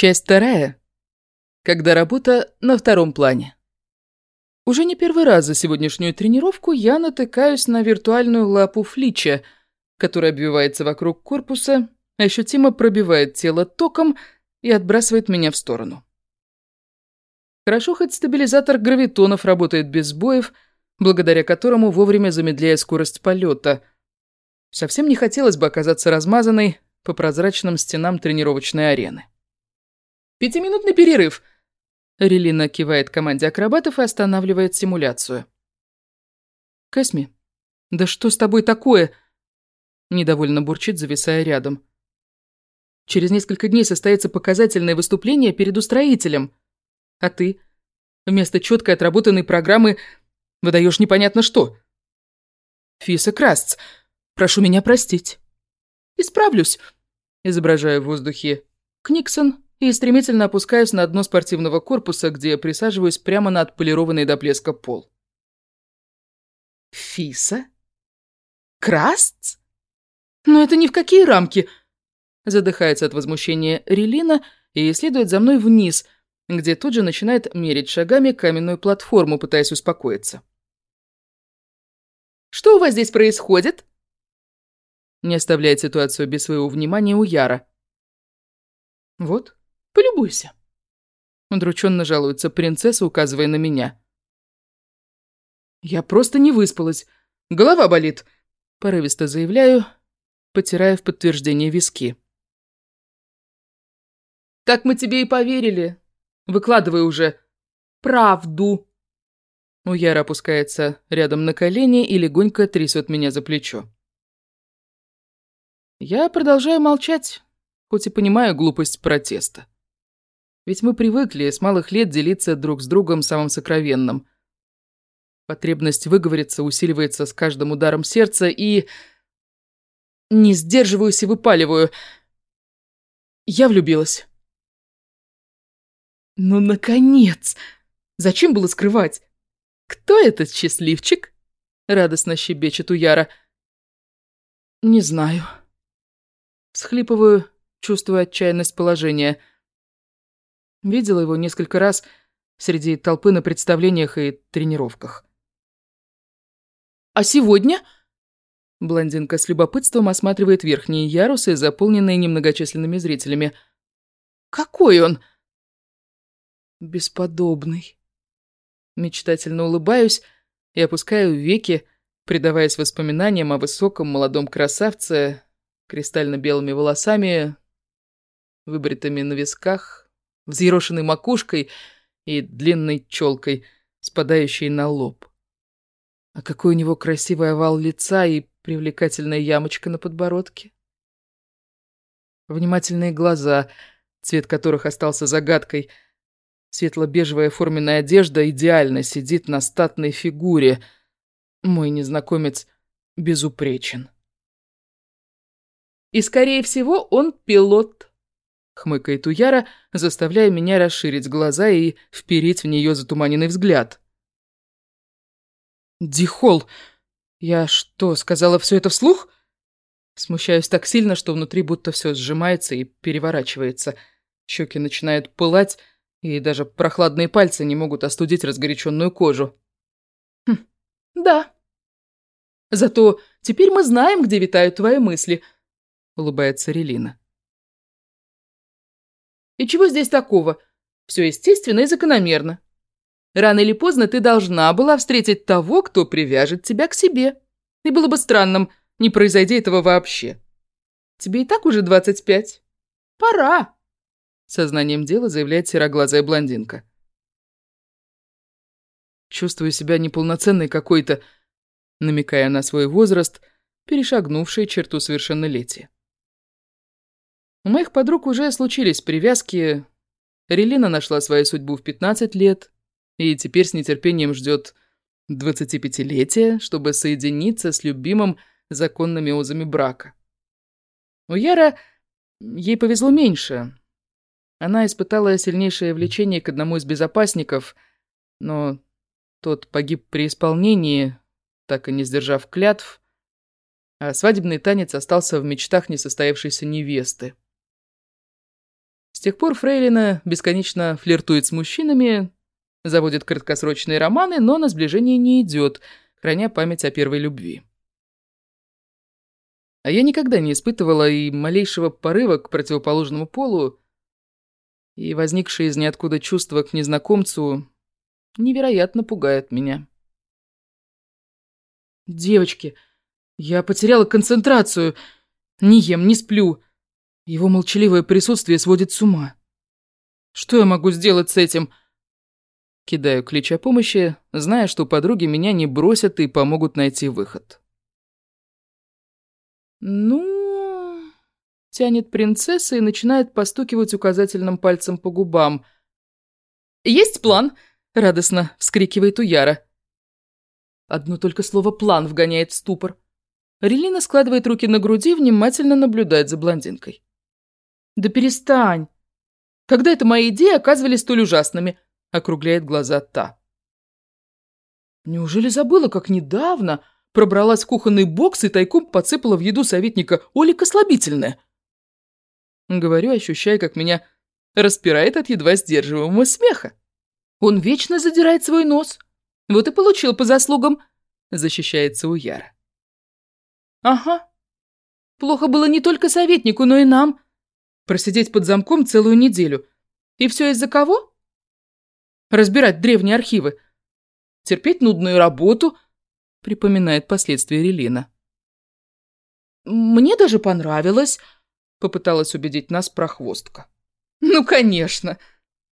Часть вторая. Когда работа на втором плане. Уже не первый раз за сегодняшнюю тренировку я натыкаюсь на виртуальную лапу Флича, которая обвивается вокруг корпуса, ощутимо пробивает тело током и отбрасывает меня в сторону. Хорошо, хоть стабилизатор гравитонов работает без сбоев, благодаря которому вовремя замедляя скорость полета. Совсем не хотелось бы оказаться размазанной по прозрачным стенам тренировочной арены. «Пятиминутный перерыв!» Релина кивает команде акробатов и останавливает симуляцию. «Кэсми, да что с тобой такое?» Недовольно бурчит, зависая рядом. «Через несколько дней состоится показательное выступление перед устроителем. А ты? Вместо четко отработанной программы выдаешь непонятно что. Фиса Крастц, прошу меня простить. Исправлюсь. Изображаю в воздухе Книксон и стремительно опускаюсь на дно спортивного корпуса, где присаживаюсь прямо на отполированный до блеска пол. Фиса? Крастц? Но это ни в какие рамки. Задыхается от возмущения Релина и следует за мной вниз – где тут же начинает мерить шагами каменную платформу, пытаясь успокоиться. «Что у вас здесь происходит?» Не оставляет ситуацию без своего внимания у Яра. «Вот, полюбуйся». Удрученно жалуется принцесса, указывая на меня. «Я просто не выспалась. Голова болит», — порывисто заявляю, потирая в подтверждение виски. «Так мы тебе и поверили. Выкладывай уже правду. У Яра опускается рядом на колени и легонько трясет меня за плечо. Я продолжаю молчать, хоть и понимаю глупость протеста. Ведь мы привыкли с малых лет делиться друг с другом самым сокровенным. Потребность выговориться усиливается с каждым ударом сердца и... Не сдерживаюсь и выпаливаю. Я влюбилась. «Ну, наконец! Зачем было скрывать? Кто этот счастливчик?» Радостно щебечет Уяра. «Не знаю». Схлипываю, чувствуя отчаянность положения. Видела его несколько раз среди толпы на представлениях и тренировках. «А сегодня?» Блондинка с любопытством осматривает верхние ярусы, заполненные немногочисленными зрителями. «Какой он?» бесподобный. Мечтательно улыбаюсь и опускаю веки, предаваясь воспоминаниям о высоком молодом красавце, кристально-белыми волосами, выбритыми на висках, взъерошенной макушкой и длинной челкой, спадающей на лоб. А какой у него красивый овал лица и привлекательная ямочка на подбородке. Внимательные глаза, цвет которых остался загадкой — Светло-бежевая форменная одежда идеально сидит на статной фигуре. Мой незнакомец безупречен. «И, скорее всего, он пилот», — хмыкает Уяра, заставляя меня расширить глаза и вперить в нее затуманенный взгляд. «Дихол, я что, сказала все это вслух?» Смущаюсь так сильно, что внутри будто все сжимается и переворачивается. Щеки начинают пылать, и даже прохладные пальцы не могут остудить разгоряченную кожу. Хм, да. Зато теперь мы знаем, где витают твои мысли, улыбается Релина. И чего здесь такого? Все естественно и закономерно. Рано или поздно ты должна была встретить того, кто привяжет тебя к себе. И было бы странным, не произойди этого вообще. Тебе и так уже двадцать пять. Пора. Сознанием дела заявляет сероглазая блондинка. Чувствую себя неполноценной какой-то, намекая на свой возраст, перешагнувший черту совершеннолетия. У моих подруг уже случились привязки. Релина нашла свою судьбу в 15 лет и теперь с нетерпением ждет 25-летия, чтобы соединиться с любимым законными узами брака. У Яра ей повезло меньше. Она испытала сильнейшее влечение к одному из безопасников, но тот погиб при исполнении, так и не сдержав клятв, а свадебный танец остался в мечтах несостоявшейся невесты. С тех пор Фрейлина бесконечно флиртует с мужчинами, заводит краткосрочные романы, но на сближение не идет, храня память о первой любви. А я никогда не испытывала и малейшего порыва к противоположному полу, и возникшее из ниоткуда чувство к незнакомцу невероятно пугает меня. «Девочки, я потеряла концентрацию. Не ем, не сплю. Его молчаливое присутствие сводит с ума. Что я могу сделать с этим?» Кидаю клич о помощи, зная, что подруги меня не бросят и помогут найти выход. «Ну...» — тянет принцесса и начинает постукивать указательным пальцем по губам. «Есть план!» — радостно вскрикивает Уяра. Одно только слово «план» вгоняет в ступор. Релина складывает руки на груди и внимательно наблюдает за блондинкой. «Да перестань! Когда это мои идеи оказывались столь ужасными?» — округляет глаза та. «Неужели забыла, как недавно пробралась в кухонный бокс и тайком подсыпала в еду советника Олика слабительное?» Говорю, ощущая, как меня распирает от едва сдерживаемого смеха. Он вечно задирает свой нос. Вот и получил по заслугам, защищается Уяра. Ага. Плохо было не только советнику, но и нам. Просидеть под замком целую неделю. И все из-за кого? Разбирать древние архивы. Терпеть нудную работу, припоминает последствия Релина. Мне даже понравилось, попыталась убедить нас прохвостка. Ну, конечно,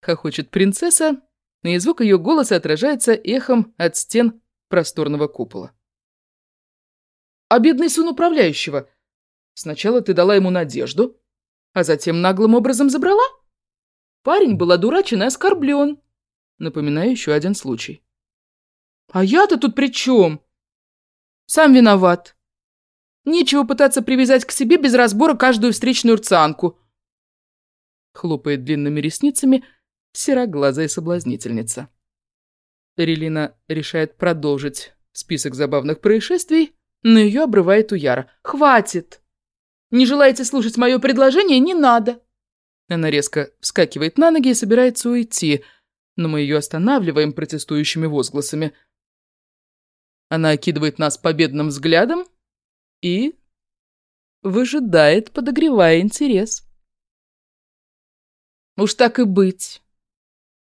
хохочет принцесса, и звук ее голоса отражается эхом от стен просторного купола. «А бедный сын управляющего? Сначала ты дала ему надежду, а затем наглым образом забрала? Парень был одурачен и оскорблен. Напоминаю еще один случай. А я-то тут при чем? Сам виноват. Нечего пытаться привязать к себе без разбора каждую встречную рцанку. Хлопает длинными ресницами сероглазая соблазнительница. Релина решает продолжить список забавных происшествий, но ее обрывает Уяра. «Хватит! Не желаете слушать мое предложение? Не надо!» Она резко вскакивает на ноги и собирается уйти, но мы ее останавливаем протестующими возгласами. Она окидывает нас победным взглядом и выжидает, подогревая интерес. «Уж так и быть.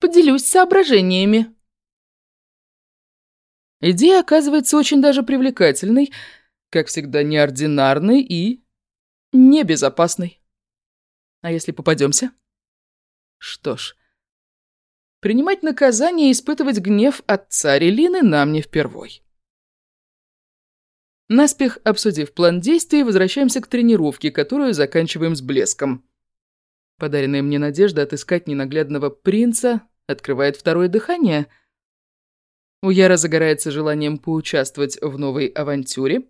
Поделюсь соображениями». Идея оказывается очень даже привлекательной, как всегда неординарной и небезопасной. А если попадемся? Что ж, принимать наказание и испытывать гнев отца Релины нам не впервой. Наспех обсудив план действий, возвращаемся к тренировке, которую заканчиваем с блеском. Подаренная мне надежда отыскать ненаглядного принца открывает второе дыхание. У Яра загорается желанием поучаствовать в новой авантюре.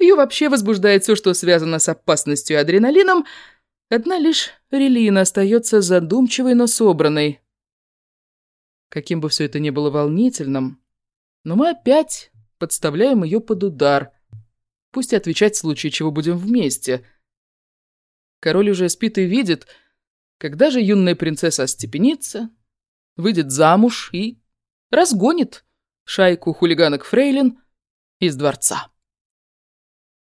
Ее вообще возбуждает все, что связано с опасностью и адреналином. Одна лишь Релина остается задумчивой, но собранной. Каким бы все это ни было волнительным, но мы опять подставляем ее под удар. Пусть и отвечать в случае, чего будем вместе. Король уже спит и видит, когда же юная принцесса остепенится, выйдет замуж и разгонит шайку хулиганок Фрейлин из дворца.